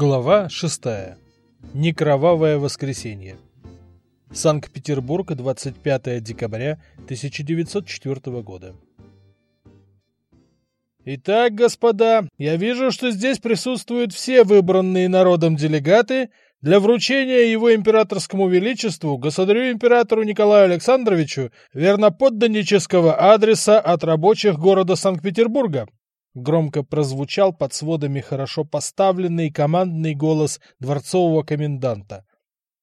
Глава 6. Некровавое воскресенье. Санкт-Петербург, 25 декабря 1904 года. Итак, господа, я вижу, что здесь присутствуют все выбранные народом делегаты для вручения его императорскому величеству, государю-императору Николаю Александровичу, верноподданнического адреса от рабочих города Санкт-Петербурга, Громко прозвучал под сводами хорошо поставленный командный голос дворцового коменданта.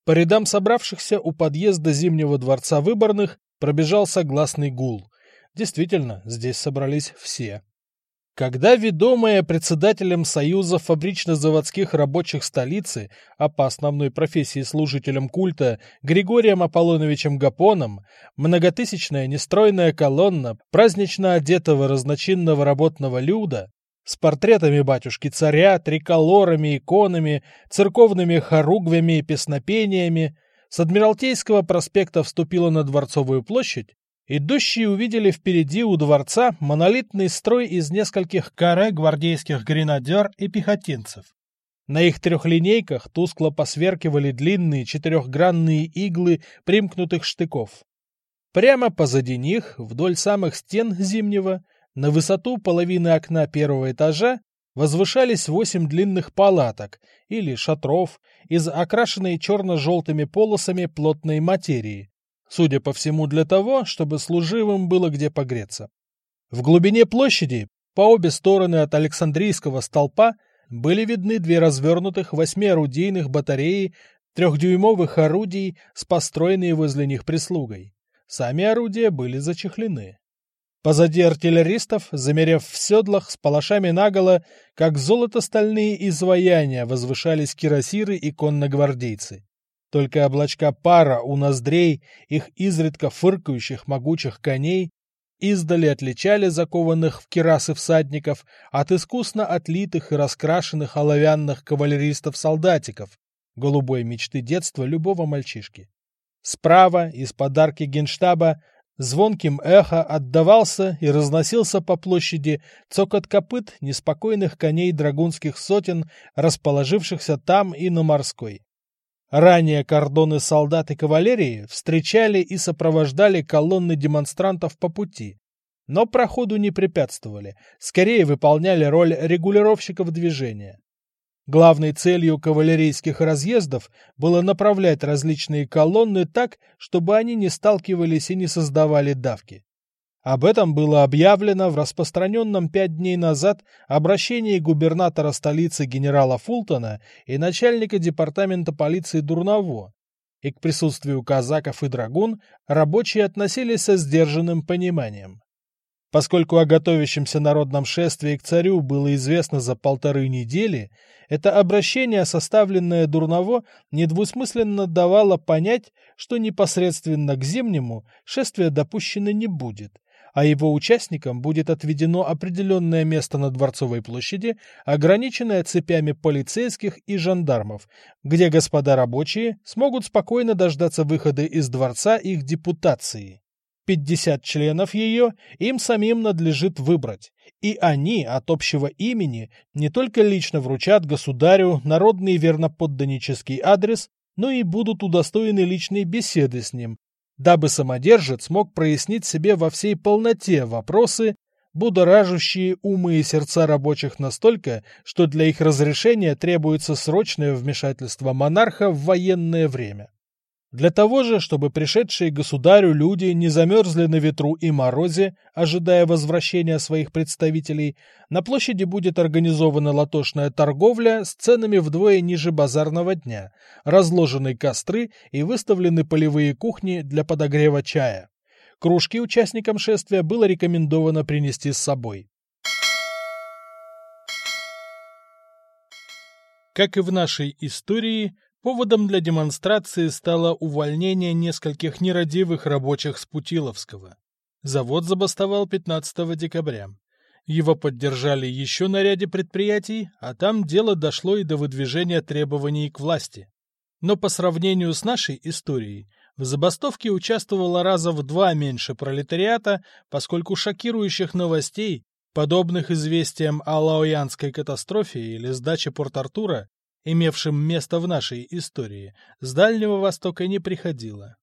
По рядам собравшихся у подъезда Зимнего дворца выборных пробежал согласный гул. Действительно, здесь собрались все. Когда ведомая председателем Союза фабрично-заводских рабочих столицы, а по основной профессии служителем культа, Григорием Аполлоновичем Гапоном, многотысячная нестройная колонна празднично одетого разночинного работного люда с портретами батюшки-царя, триколорами, иконами, церковными хоругвями и песнопениями, с Адмиралтейского проспекта вступила на Дворцовую площадь, Идущие увидели впереди у дворца монолитный строй из нескольких каре гвардейских гренадер и пехотинцев. На их трехлинейках тускло посверкивали длинные четырехгранные иглы примкнутых штыков. Прямо позади них, вдоль самых стен зимнего, на высоту половины окна первого этажа, возвышались восемь длинных палаток или шатров из окрашенной черно-желтыми полосами плотной материи, Судя по всему, для того, чтобы служивым было где погреться. В глубине площади, по обе стороны от Александрийского столпа, были видны две развернутых восьмиорудийных батареи трехдюймовых орудий с построенной возле них прислугой. Сами орудия были зачехлены. Позади артиллеристов, замерев в седлах с палашами наголо, как золото-стальные изваяния возвышались кирасиры и конногвардейцы. Только облачка пара у ноздрей их изредка фыркающих могучих коней издали отличали закованных в кирасы всадников от искусно отлитых и раскрашенных оловянных кавалеристов-солдатиков, голубой мечты детства любого мальчишки. Справа, из подарки генштаба, звонким эхо отдавался и разносился по площади цокот копыт неспокойных коней драгунских сотен, расположившихся там и на морской. Ранее кордоны солдат и кавалерии встречали и сопровождали колонны демонстрантов по пути, но проходу не препятствовали, скорее выполняли роль регулировщиков движения. Главной целью кавалерийских разъездов было направлять различные колонны так, чтобы они не сталкивались и не создавали давки. Об этом было объявлено в распространенном пять дней назад обращении губернатора столицы генерала Фултона и начальника департамента полиции Дурново, и к присутствию казаков и драгун рабочие относились со сдержанным пониманием. Поскольку о готовящемся народном шествии к царю было известно за полторы недели, это обращение, составленное Дурново, недвусмысленно давало понять, что непосредственно к зимнему шествие допущено не будет, а его участникам будет отведено определенное место на Дворцовой площади, ограниченное цепями полицейских и жандармов, где господа рабочие смогут спокойно дождаться выхода из дворца их депутации. 50 членов ее им самим надлежит выбрать, и они от общего имени не только лично вручат государю народный верноподданнический адрес, но и будут удостоены личной беседы с ним, дабы самодержец мог прояснить себе во всей полноте вопросы, будоражащие умы и сердца рабочих настолько, что для их разрешения требуется срочное вмешательство монарха в военное время. Для того же, чтобы пришедшие государю люди не замерзли на ветру и морозе, ожидая возвращения своих представителей, на площади будет организована латошная торговля с ценами вдвое ниже базарного дня, разложены костры и выставлены полевые кухни для подогрева чая. Кружки участникам шествия было рекомендовано принести с собой. Как и в нашей истории, Поводом для демонстрации стало увольнение нескольких нерадивых рабочих с Путиловского. Завод забастовал 15 декабря. Его поддержали еще на ряде предприятий, а там дело дошло и до выдвижения требований к власти. Но по сравнению с нашей историей, в забастовке участвовало раза в два меньше пролетариата, поскольку шокирующих новостей, подобных известиям о лаоянской катастрофе или сдаче Порт-Артура, имевшим место в нашей истории, с Дальнего Востока не приходило.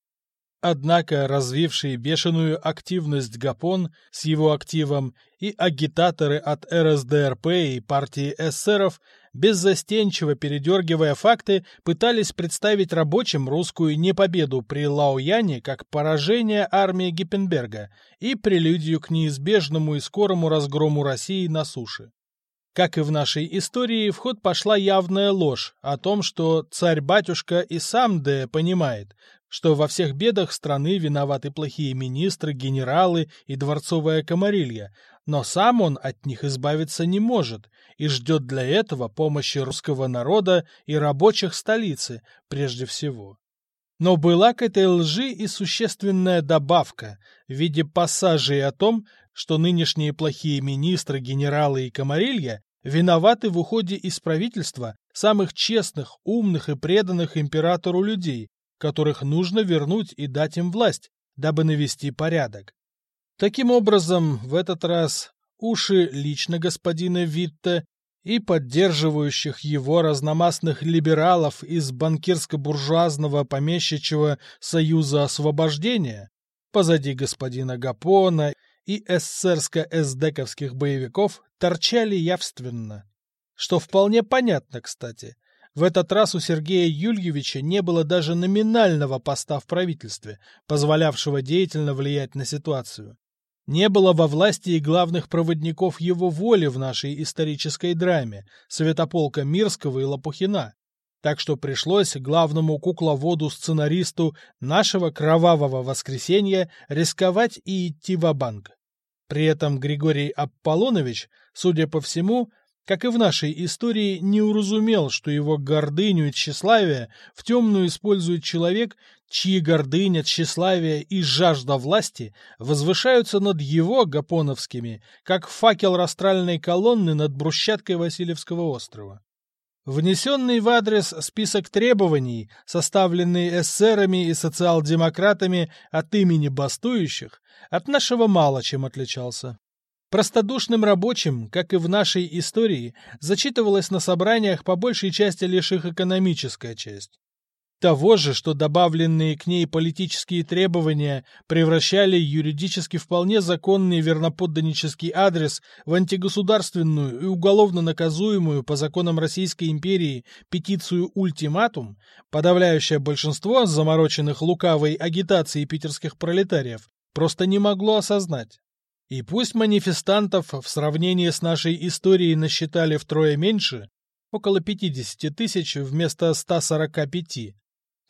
Однако развивший бешеную активность Гапон с его активом и агитаторы от РСДРП и партии эсеров, беззастенчиво передергивая факты, пытались представить рабочим русскую непобеду при Лаояне как поражение армии Гиппенберга и прелюдию к неизбежному и скорому разгрому России на суше. Как и в нашей истории, в ход пошла явная ложь о том, что царь-батюшка и сам Д понимает, что во всех бедах страны виноваты плохие министры, генералы и дворцовая комарилья, но сам он от них избавиться не может и ждет для этого помощи русского народа и рабочих столицы прежде всего. Но была к этой лжи и существенная добавка в виде пассажей о том, что нынешние плохие министры, генералы и комарилья виноваты в уходе из правительства самых честных, умных и преданных императору людей, которых нужно вернуть и дать им власть, дабы навести порядок. Таким образом, в этот раз уши лично господина Витте и поддерживающих его разномастных либералов из банкирско-буржуазного помещичьего Союза освобождения, позади господина Гапона и эсерско-эсдековских боевиков торчали явственно. Что вполне понятно, кстати. В этот раз у Сергея Юльевича не было даже номинального поста в правительстве, позволявшего деятельно влиять на ситуацию. Не было во власти и главных проводников его воли в нашей исторической драме – Святополка Мирского и Лопухина. Так что пришлось главному кукловоду-сценаристу нашего кровавого воскресенья рисковать и идти в банк При этом Григорий Аполлонович, судя по всему, как и в нашей истории, не уразумел, что его гордыню и тщеславие в темную использует человек, чьи гордыня, тщеславие и жажда власти возвышаются над его гапоновскими, как факел растральной колонны над брусчаткой Васильевского острова. Внесенный в адрес список требований, составленный эсерами и социал-демократами от имени бастующих, от нашего мало чем отличался. Простодушным рабочим, как и в нашей истории, зачитывалась на собраниях по большей части лишь их экономическая часть. Того же, что добавленные к ней политические требования превращали юридически вполне законный верноподданнический адрес в антигосударственную и уголовно наказуемую по законам Российской империи петицию «Ультиматум», подавляющее большинство замороченных лукавой агитацией питерских пролетариев просто не могло осознать. И пусть манифестантов в сравнении с нашей историей насчитали втрое меньше, около 50 тысяч вместо 145,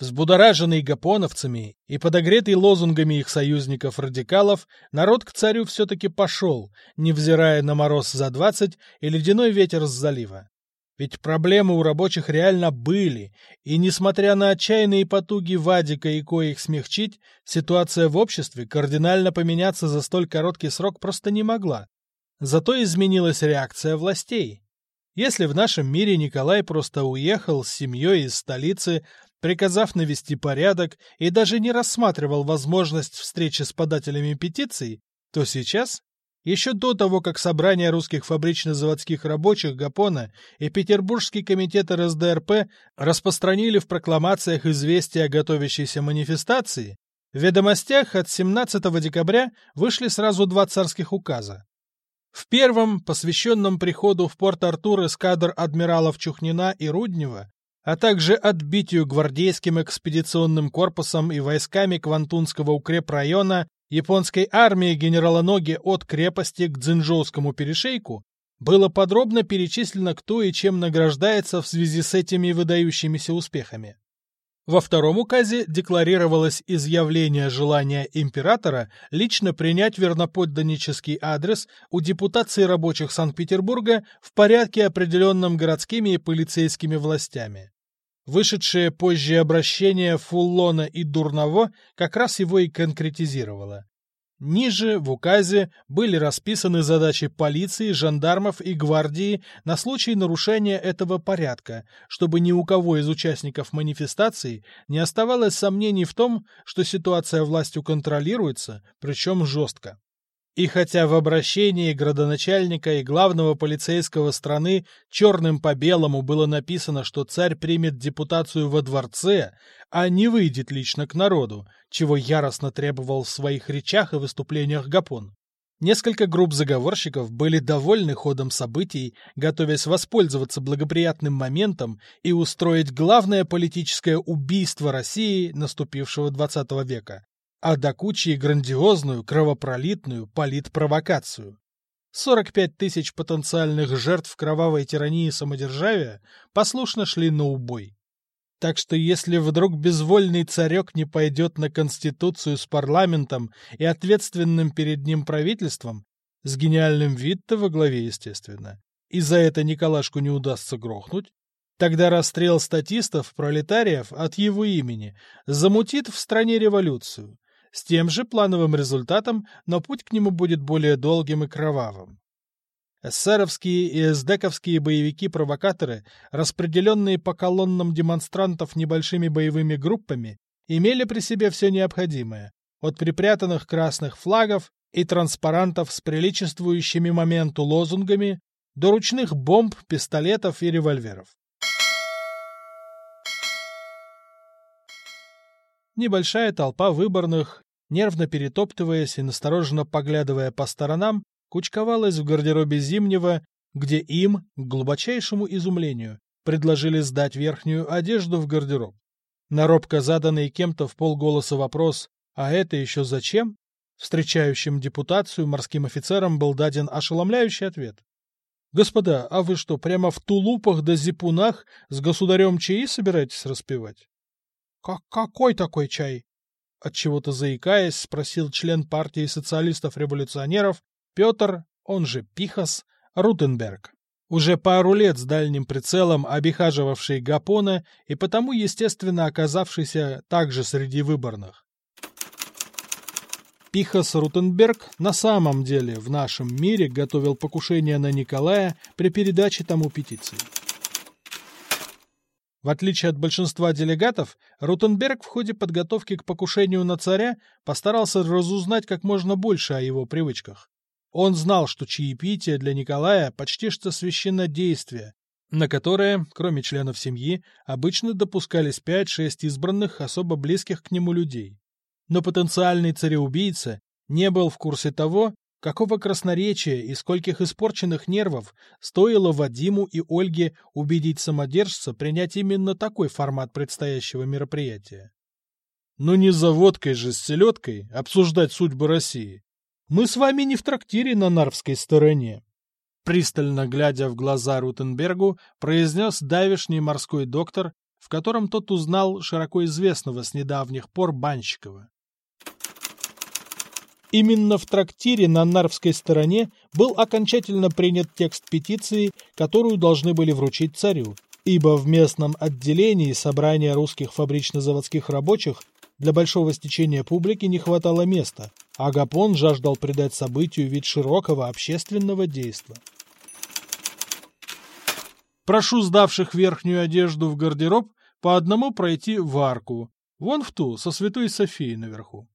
Взбудораженный гапоновцами и подогретый лозунгами их союзников-радикалов, народ к царю все-таки пошел, невзирая на мороз за двадцать и ледяной ветер с залива. Ведь проблемы у рабочих реально были, и, несмотря на отчаянные потуги Вадика и коих смягчить, ситуация в обществе кардинально поменяться за столь короткий срок просто не могла. Зато изменилась реакция властей. Если в нашем мире Николай просто уехал с семьей из столицы, приказав навести порядок и даже не рассматривал возможность встречи с подателями петиций, то сейчас, еще до того, как собрание русских фабрично-заводских рабочих Гапона и Петербургский комитет РСДРП распространили в прокламациях известия о готовящейся манифестации, в ведомостях от 17 декабря вышли сразу два царских указа. В первом, посвященном приходу в Порт-Артур эскадр адмиралов Чухнина и Руднева, а также отбитию гвардейским экспедиционным корпусом и войсками Квантунского укрепрайона японской армии генерала Ноги от крепости к Дзинжоускому перешейку, было подробно перечислено, кто и чем награждается в связи с этими выдающимися успехами. Во втором указе декларировалось изъявление желания императора лично принять верноподданнический адрес у депутации рабочих Санкт-Петербурга в порядке, определенном городскими и полицейскими властями. Вышедшее позже обращение Фуллона и Дурново как раз его и конкретизировало. Ниже, в указе, были расписаны задачи полиции, жандармов и гвардии на случай нарушения этого порядка, чтобы ни у кого из участников манифестации не оставалось сомнений в том, что ситуация властью контролируется, причем жестко. И хотя в обращении градоначальника и главного полицейского страны черным по белому было написано, что царь примет депутацию во дворце, а не выйдет лично к народу, чего яростно требовал в своих речах и выступлениях Гапон, несколько групп заговорщиков были довольны ходом событий, готовясь воспользоваться благоприятным моментом и устроить главное политическое убийство России наступившего XX века а до кучи грандиозную кровопролитную политпровокацию. 45 тысяч потенциальных жертв кровавой тирании самодержавия послушно шли на убой. Так что если вдруг безвольный царек не пойдет на Конституцию с парламентом и ответственным перед ним правительством, с гениальным Витто во главе, естественно, и за это Николашку не удастся грохнуть, тогда расстрел статистов-пролетариев от его имени замутит в стране революцию, с тем же плановым результатом, но путь к нему будет более долгим и кровавым. Эсеровские и эсдековские боевики-провокаторы, распределенные по колоннам демонстрантов небольшими боевыми группами, имели при себе все необходимое, от припрятанных красных флагов и транспарантов с приличествующими моменту лозунгами до ручных бомб, пистолетов и револьверов. Небольшая толпа выборных, нервно перетоптываясь и настороженно поглядывая по сторонам, кучковалась в гардеробе Зимнего, где им, к глубочайшему изумлению, предложили сдать верхнюю одежду в гардероб. На робко заданный кем-то в полголоса вопрос «А это еще зачем?» встречающим депутацию морским офицерам был даден ошеломляющий ответ. «Господа, а вы что, прямо в тулупах да зипунах с государем чаи собираетесь распевать?» Как какой такой чай? Отчего-то заикаясь, спросил член партии социалистов-революционеров Петр, он же Пихас, Рутенберг. Уже пару лет с дальним прицелом обихаживавший Гапона и потому, естественно, оказавшийся также среди выборных. Пихас Рутенберг на самом деле в нашем мире готовил покушение на Николая при передаче тому петиции. В отличие от большинства делегатов, Рутенберг в ходе подготовки к покушению на царя постарался разузнать как можно больше о его привычках. Он знал, что чаепитие для Николая почти что священнодействие, на которое, кроме членов семьи, обычно допускались 5-6 избранных, особо близких к нему людей. Но потенциальный цареубийца не был в курсе того, Какого красноречия и скольких испорченных нервов стоило Вадиму и Ольге убедить самодержца принять именно такой формат предстоящего мероприятия? Ну не за водкой же с селедкой обсуждать судьбы России. Мы с вами не в трактире на Нарвской стороне. Пристально глядя в глаза Рутенбергу, произнес давишний морской доктор, в котором тот узнал широко известного с недавних пор Банщикова. Именно в трактире на Нарвской стороне был окончательно принят текст петиции, которую должны были вручить царю, ибо в местном отделении собрания русских фабрично-заводских рабочих для большого стечения публики не хватало места, а Гапон жаждал придать событию вид широкого общественного действа. Прошу сдавших верхнюю одежду в гардероб по одному пройти в арку, вон в ту, со святой Софией наверху.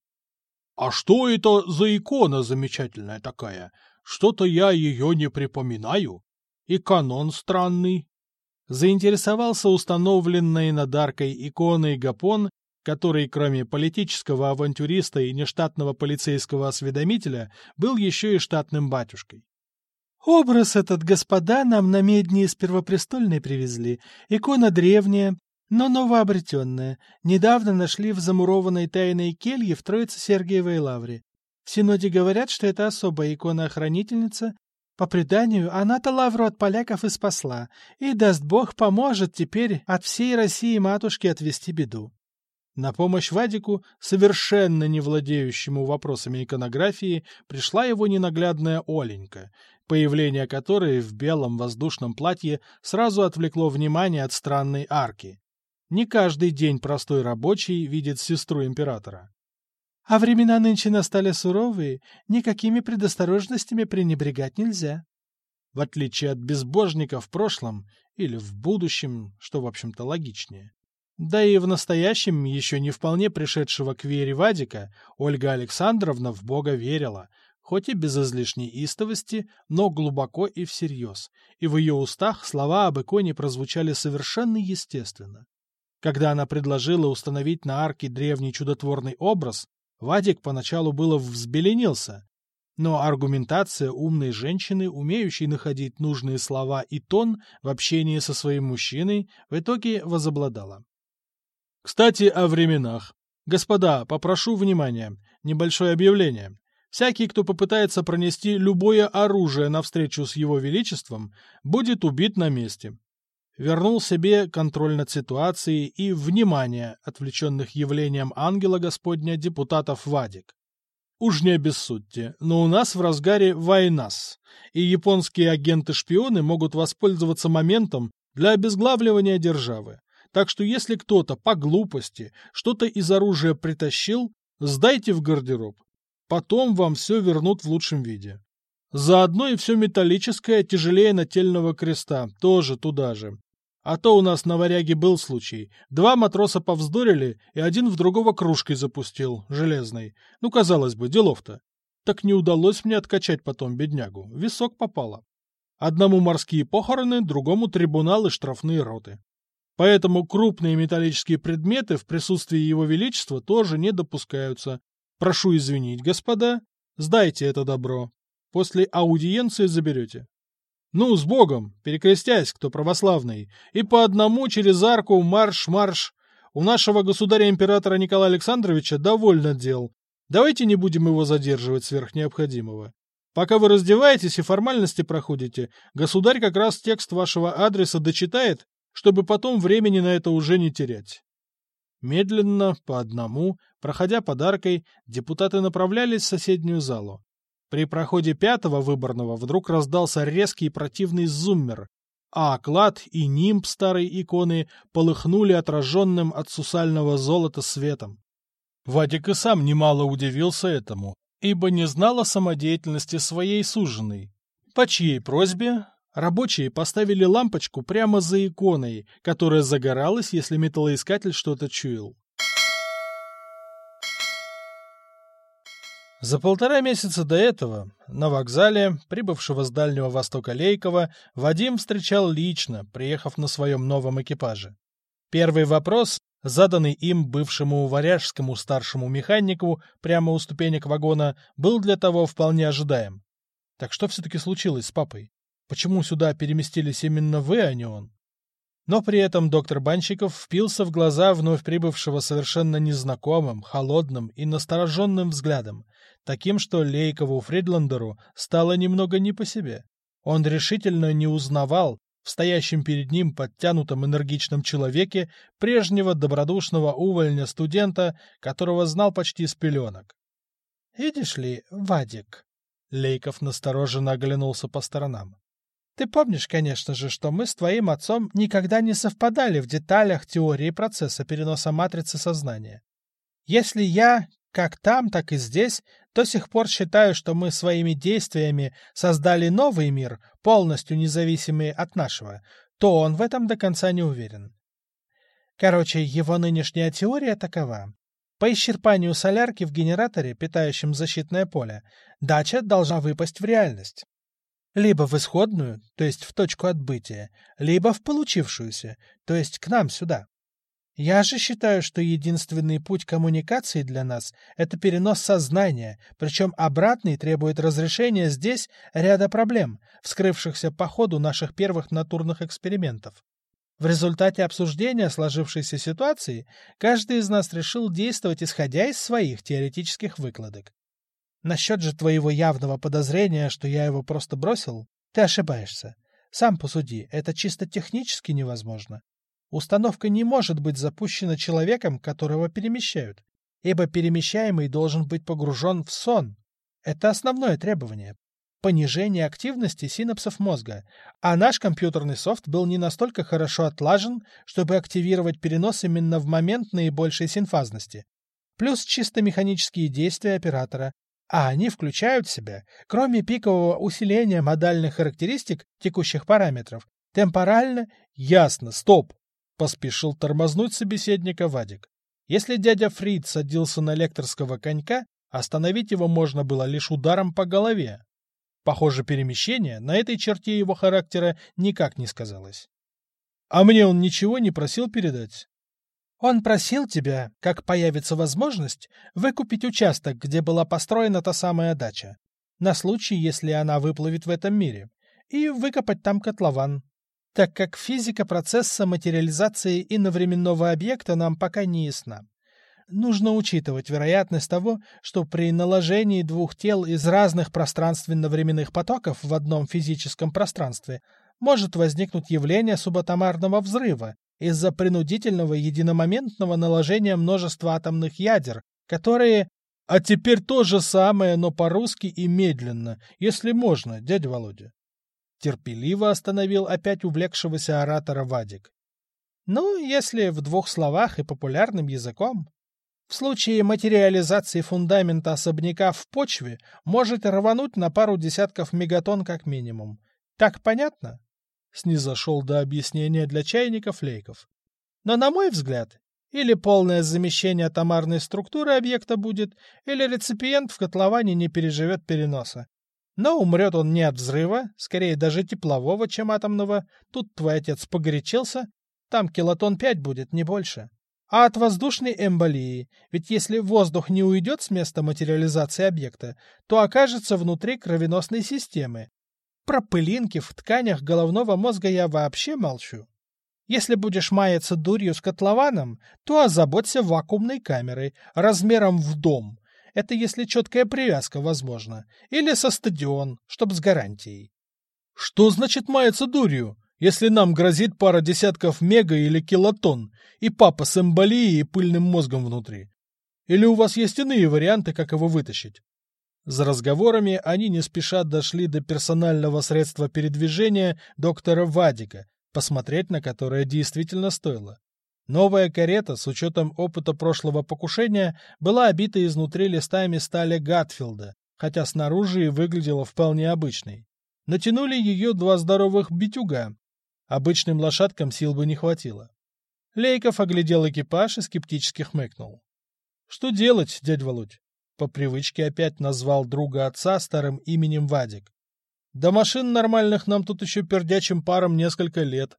«А что это за икона замечательная такая? Что-то я ее не припоминаю. И канон странный». Заинтересовался установленной над аркой иконой Гапон, который, кроме политического авантюриста и нештатного полицейского осведомителя, был еще и штатным батюшкой. «Образ этот, господа, нам на медне из Первопрестольной привезли. Икона древняя, но новообретенная, недавно нашли в замурованной тайной келье в Троице-Сергиевой лавре. В Синоде говорят, что это особая икона-охранительница. По преданию, она-то лавру от поляков и спасла, и, даст бог, поможет теперь от всей России матушке отвести беду. На помощь Вадику, совершенно не владеющему вопросами иконографии, пришла его ненаглядная Оленька, появление которой в белом воздушном платье сразу отвлекло внимание от странной арки. Не каждый день простой рабочий видит сестру императора. А времена нынче настали суровые, никакими предосторожностями пренебрегать нельзя. В отличие от безбожника в прошлом или в будущем, что, в общем-то, логичнее. Да и в настоящем, еще не вполне пришедшего к вере Вадика, Ольга Александровна в Бога верила, хоть и без излишней истовости, но глубоко и всерьез, и в ее устах слова об иконе прозвучали совершенно естественно. Когда она предложила установить на арке древний чудотворный образ, Вадик поначалу было взбеленился, но аргументация умной женщины, умеющей находить нужные слова и тон в общении со своим мужчиной, в итоге возобладала. Кстати, о временах. Господа, попрошу внимания. Небольшое объявление. Всякий, кто попытается пронести любое оружие навстречу с его величеством, будет убит на месте. Вернул себе контроль над ситуацией и внимание, отвлеченных явлением ангела Господня депутатов Вадик. Уж не обессудьте, но у нас в разгаре войнас, и японские агенты-шпионы могут воспользоваться моментом для обезглавливания державы. Так что если кто-то по глупости что-то из оружия притащил, сдайте в гардероб. Потом вам все вернут в лучшем виде. Заодно и все металлическое тяжелее нательного креста, тоже туда же. А то у нас на варяге был случай. Два матроса повздорили, и один в другого кружкой запустил, железной. Ну, казалось бы, делов-то. Так не удалось мне откачать потом беднягу. Висок попало. Одному морские похороны, другому трибунал и штрафные роты. Поэтому крупные металлические предметы в присутствии Его Величества тоже не допускаются, Прошу извинить, господа, сдайте это добро. После аудиенции заберете. Ну, с Богом, перекрестясь, кто православный, и по одному через арку марш-марш. У нашего государя-императора Николая Александровича довольно дел. Давайте не будем его задерживать сверх необходимого. Пока вы раздеваетесь и формальности проходите, государь как раз текст вашего адреса дочитает, чтобы потом времени на это уже не терять. Медленно, по одному, проходя подаркой, депутаты направлялись в соседнюю залу. При проходе пятого выборного вдруг раздался резкий противный зуммер, а оклад и нимб старой иконы полыхнули отраженным от сусального золота светом. Вадик и сам немало удивился этому, ибо не знал о самодеятельности своей суженой. По чьей просьбе Рабочие поставили лампочку прямо за иконой, которая загоралась, если металлоискатель что-то чуял. За полтора месяца до этого на вокзале, прибывшего с Дальнего Востока Лейкова, Вадим встречал лично, приехав на своем новом экипаже. Первый вопрос, заданный им бывшему варяжскому старшему механику прямо у ступенек вагона, был для того вполне ожидаем. Так что все-таки случилось с папой? Почему сюда переместились именно вы, а не он? Но при этом доктор Банщиков впился в глаза вновь прибывшего совершенно незнакомым, холодным и настороженным взглядом, таким, что Лейкову Фридландеру стало немного не по себе. Он решительно не узнавал в стоящем перед ним подтянутом энергичном человеке прежнего добродушного увольня-студента, которого знал почти с пеленок. «Видишь ли, Вадик?» Лейков настороженно оглянулся по сторонам. Ты помнишь, конечно же, что мы с твоим отцом никогда не совпадали в деталях теории процесса переноса матрицы сознания. Если я, как там, так и здесь, до сих пор считаю, что мы своими действиями создали новый мир, полностью независимый от нашего, то он в этом до конца не уверен. Короче, его нынешняя теория такова. По исчерпанию солярки в генераторе, питающем защитное поле, дача должна выпасть в реальность. Либо в исходную, то есть в точку отбытия, либо в получившуюся, то есть к нам сюда. Я же считаю, что единственный путь коммуникации для нас – это перенос сознания, причем обратный требует разрешения здесь ряда проблем, вскрывшихся по ходу наших первых натурных экспериментов. В результате обсуждения сложившейся ситуации каждый из нас решил действовать исходя из своих теоретических выкладок. Насчет же твоего явного подозрения, что я его просто бросил, ты ошибаешься. Сам посуди, это чисто технически невозможно. Установка не может быть запущена человеком, которого перемещают, ибо перемещаемый должен быть погружен в сон. Это основное требование. Понижение активности синапсов мозга, а наш компьютерный софт был не настолько хорошо отлажен, чтобы активировать перенос именно в момент наибольшей синфазности. Плюс чисто механические действия оператора, а они включают в себя, кроме пикового усиления модальных характеристик текущих параметров, темпорально... Ясно, стоп! Поспешил тормознуть собеседника Вадик. Если дядя Фрид садился на лекторского конька, Остановить его можно было лишь ударом по голове. Похоже, перемещение на этой черте его характера никак не сказалось. А мне он ничего не просил передать? Он просил тебя, как появится возможность, выкупить участок, где была построена та самая дача, на случай, если она выплывет в этом мире, и выкопать там котлован, так как физика процесса материализации иновременного объекта нам пока не ясна нужно учитывать вероятность того, что при наложении двух тел из разных пространственно-временных потоков в одном физическом пространстве может возникнуть явление субатомарного взрыва из-за принудительного единомоментного наложения множества атомных ядер, которые... А теперь то же самое, но по-русски и медленно, если можно, дядя Володя. Терпеливо остановил опять увлекшегося оратора Вадик. Ну, если в двух словах и популярным языком, в случае материализации фундамента особняка в почве может рвануть на пару десятков мегатонн как минимум. Так понятно? Снизошел до объяснения для чайников Лейков. Но, на мой взгляд, или полное замещение атомарной структуры объекта будет, или реципиент в котловане не переживет переноса. Но умрет он не от взрыва, скорее даже теплового, чем атомного. Тут твой отец погорячился. Там килотон пять будет, не больше а от воздушной эмболии, ведь если воздух не уйдет с места материализации объекта, то окажется внутри кровеносной системы. Про пылинки в тканях головного мозга я вообще молчу. Если будешь маяться дурью с котлованом, то озаботься вакуумной камерой размером в дом. Это если четкая привязка возможна. Или со стадион, чтоб с гарантией. Что значит маяться дурью? Если нам грозит пара десятков мега или килотонн, и папа с эмболией и пыльным мозгом внутри? Или у вас есть иные варианты, как его вытащить? За разговорами они не спеша дошли до персонального средства передвижения доктора Вадика, посмотреть на которое действительно стоило. Новая карета, с учетом опыта прошлого покушения, была обита изнутри листами стали Гатфилда, хотя снаружи и выглядела вполне обычной. Натянули ее два здоровых битюга, Обычным лошадкам сил бы не хватило. Лейков оглядел экипаж и скептически хмыкнул. — Что делать, дядь Володь? По привычке опять назвал друга отца старым именем Вадик. До машин нормальных нам тут еще пердячим паром несколько лет.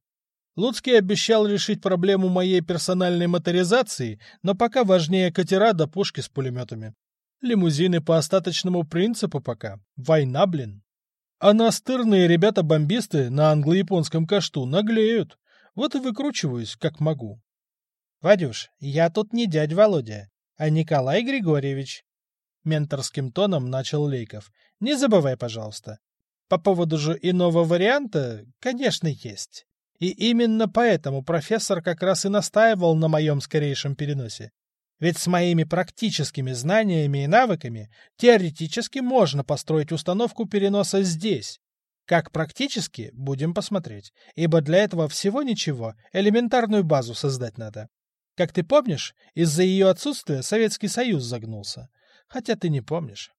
Луцкий обещал решить проблему моей персональной моторизации, но пока важнее катера до пушки с пулеметами. Лимузины по остаточному принципу пока. Война, блин. А настырные ребята-бомбисты на англо-японском кашту наглеют. Вот и выкручиваюсь, как могу. — Вадюш, я тут не дядь Володя, а Николай Григорьевич. Менторским тоном начал Лейков. — Не забывай, пожалуйста. По поводу же иного варианта, конечно, есть. И именно поэтому профессор как раз и настаивал на моем скорейшем переносе. Ведь с моими практическими знаниями и навыками теоретически можно построить установку переноса здесь. Как практически, будем посмотреть, ибо для этого всего ничего, элементарную базу создать надо. Как ты помнишь, из-за ее отсутствия Советский Союз загнулся. Хотя ты не помнишь.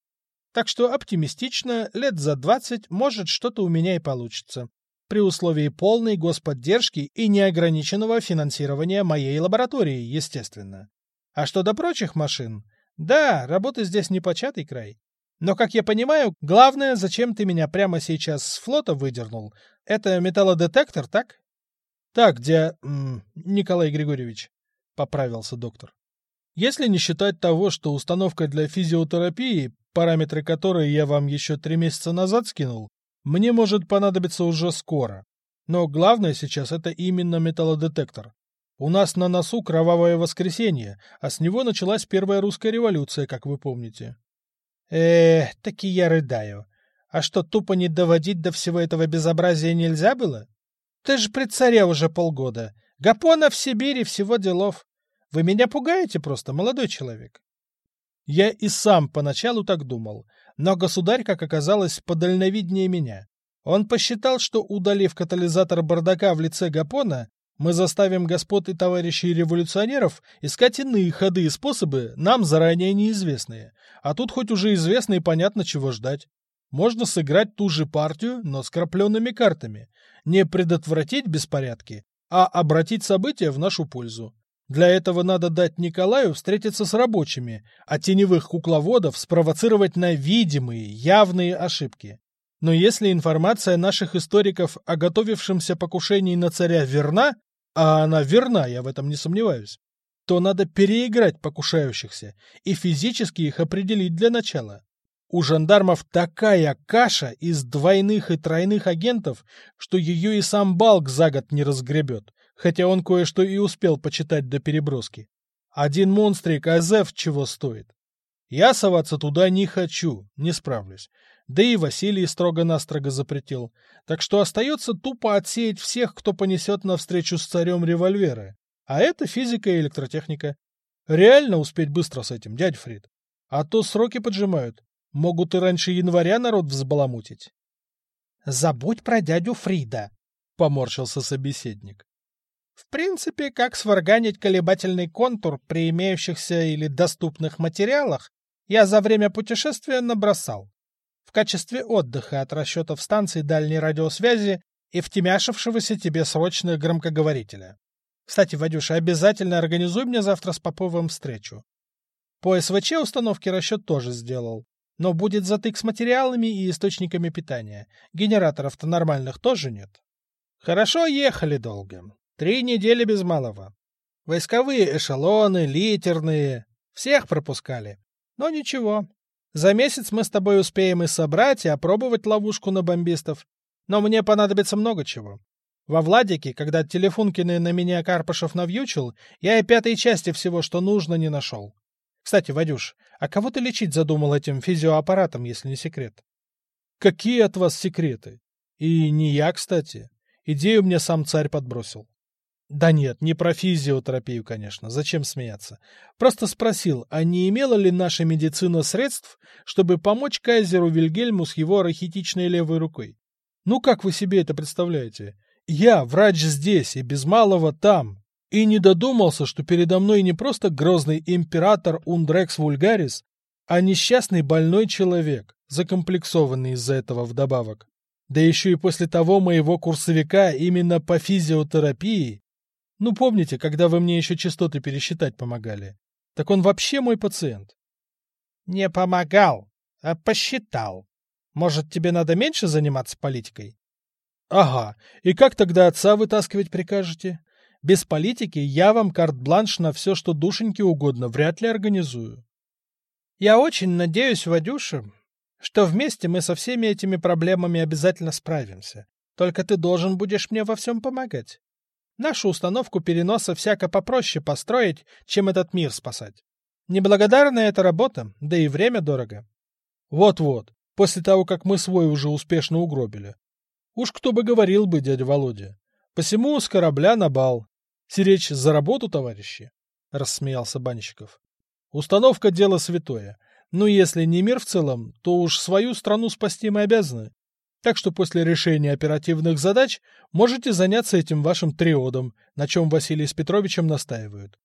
Так что оптимистично, лет за двадцать, может, что-то у меня и получится. При условии полной господдержки и неограниченного финансирования моей лаборатории, естественно. А что до прочих машин? Да, работы здесь не початый край. Но, как я понимаю, главное, зачем ты меня прямо сейчас с флота выдернул, это металлодетектор, так? Так, где... Николай Григорьевич, поправился доктор. Если не считать того, что установка для физиотерапии, параметры которой я вам еще три месяца назад скинул, мне может понадобиться уже скоро. Но главное сейчас это именно металлодетектор. У нас на носу кровавое воскресенье, а с него началась первая русская революция, как вы помните. Э, таки я рыдаю. А что, тупо не доводить до всего этого безобразия нельзя было? Ты же при царе уже полгода. Гапона в Сибири, всего делов. Вы меня пугаете просто, молодой человек. Я и сам поначалу так думал, но государь, как оказалось, подальновиднее меня. Он посчитал, что, удалив катализатор бардака в лице Гапона, мы заставим господ и товарищей революционеров искать иные ходы и способы, нам заранее неизвестные. А тут хоть уже известно и понятно, чего ждать. Можно сыграть ту же партию, но с крапленными картами. Не предотвратить беспорядки, а обратить события в нашу пользу. Для этого надо дать Николаю встретиться с рабочими, а теневых кукловодов спровоцировать на видимые, явные ошибки. Но если информация наших историков о готовившемся покушении на царя верна, а она верна, я в этом не сомневаюсь, то надо переиграть покушающихся и физически их определить для начала. У жандармов такая каша из двойных и тройных агентов, что ее и сам Балк за год не разгребет, хотя он кое-что и успел почитать до переброски. Один монстрик Азеф чего стоит. Я соваться туда не хочу, не справлюсь. Да и Василий строго-настрого запретил. Так что остается тупо отсеять всех, кто понесет навстречу с царем револьверы. А это физика и электротехника. Реально успеть быстро с этим, дядь Фрид. А то сроки поджимают. Могут и раньше января народ взбаламутить. — Забудь про дядю Фрида, — поморщился собеседник. В принципе, как сварганить колебательный контур при имеющихся или доступных материалах, я за время путешествия набросал. В качестве отдыха от расчетов станций дальней радиосвязи и втемяшившегося тебе срочно громкоговорителя. Кстати, Вадюша, обязательно организуй мне завтра с Поповым встречу. По СВЧ установки расчет тоже сделал. Но будет затык с материалами и источниками питания. Генераторов-то нормальных тоже нет. Хорошо ехали долго. Три недели без малого. Войсковые эшелоны, литерные. Всех пропускали. Но ничего. За месяц мы с тобой успеем и собрать, и опробовать ловушку на бомбистов. Но мне понадобится много чего. Во Владике, когда Телефункины на меня Карпашев навьючил, я и пятой части всего, что нужно, не нашел. Кстати, Вадюш, а кого ты лечить задумал этим физиоаппаратом, если не секрет? Какие от вас секреты? И не я, кстати. Идею мне сам царь подбросил. Да нет, не про физиотерапию, конечно, зачем смеяться. Просто спросил, а не имела ли наша медицина средств, чтобы помочь кайзеру Вильгельму с его архетичной левой рукой? Ну как вы себе это представляете? Я, врач здесь и без малого там, и не додумался, что передо мной не просто грозный император Ундрекс Вульгарис, а несчастный больной человек, закомплексованный из-за этого вдобавок. Да еще и после того моего курсовика именно по физиотерапии ну, помните, когда вы мне еще частоты пересчитать помогали? Так он вообще мой пациент. Не помогал, а посчитал. Может, тебе надо меньше заниматься политикой? Ага. И как тогда отца вытаскивать прикажете? Без политики я вам карт-бланш на все, что душеньке угодно, вряд ли организую. Я очень надеюсь, Вадюша, что вместе мы со всеми этими проблемами обязательно справимся. Только ты должен будешь мне во всем помогать. Нашу установку переноса всяко попроще построить, чем этот мир спасать. Неблагодарная эта работа, да и время дорого. Вот-вот, после того, как мы свой уже успешно угробили. Уж кто бы говорил бы, дядя Володя. Посему с корабля на бал. Сиречь за работу, товарищи, — рассмеялся Банщиков. Установка — дело святое. Но если не мир в целом, то уж свою страну спасти мы обязаны. Так что после решения оперативных задач можете заняться этим вашим триодом, на чем Василий с Петровичем настаивают.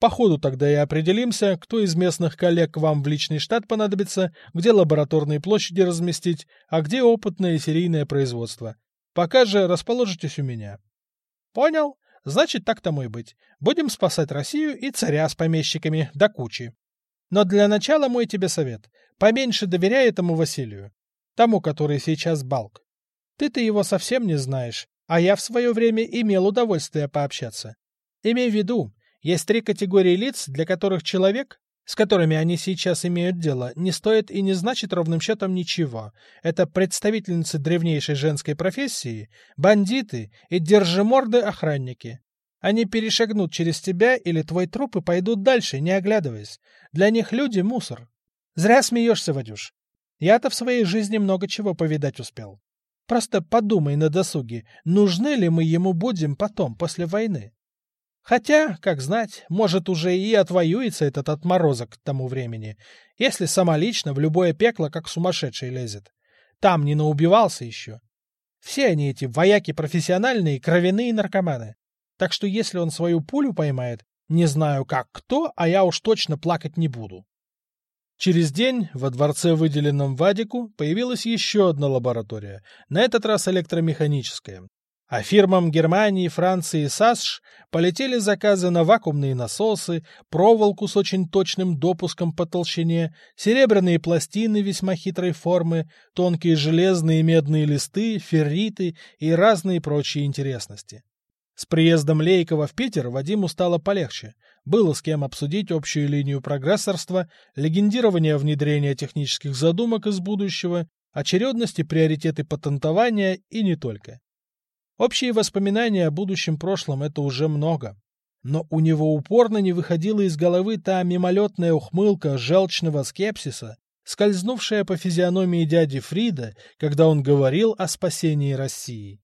По ходу тогда и определимся, кто из местных коллег вам в личный штат понадобится, где лабораторные площади разместить, а где опытное серийное производство. Пока же расположитесь у меня. Понял. Значит, так тому и быть. Будем спасать Россию и царя с помещиками до кучи. Но для начала мой тебе совет. Поменьше доверяй этому Василию. Тому, который сейчас Балк. Ты-то его совсем не знаешь, а я в свое время имел удовольствие пообщаться. Имей в виду, есть три категории лиц, для которых человек, с которыми они сейчас имеют дело, не стоит и не значит ровным счетом ничего. Это представительницы древнейшей женской профессии, бандиты и держиморды-охранники. Они перешагнут через тебя или твой труп и пойдут дальше, не оглядываясь. Для них люди — мусор. Зря смеешься, Вадюш. Я-то в своей жизни много чего повидать успел. Просто подумай на досуге, нужны ли мы ему будем потом, после войны. Хотя, как знать, может, уже и отвоюется этот отморозок к тому времени, если самолично в любое пекло как сумасшедший лезет. Там не наубивался еще. Все они эти вояки профессиональные, кровяные наркоманы. Так что если он свою пулю поймает, не знаю как кто, а я уж точно плакать не буду. Через день во дворце, выделенном Вадику, появилась еще одна лаборатория, на этот раз электромеханическая. А фирмам Германии, Франции и САСШ полетели заказы на вакуумные насосы, проволоку с очень точным допуском по толщине, серебряные пластины весьма хитрой формы, тонкие железные и медные листы, ферриты и разные прочие интересности. С приездом Лейкова в Питер Вадиму стало полегче. Было с кем обсудить общую линию прогрессорства, легендирование внедрения технических задумок из будущего, очередности приоритеты патентования и не только. Общие воспоминания о будущем прошлом — это уже много. Но у него упорно не выходила из головы та мимолетная ухмылка желчного скепсиса, скользнувшая по физиономии дяди Фрида, когда он говорил о спасении России.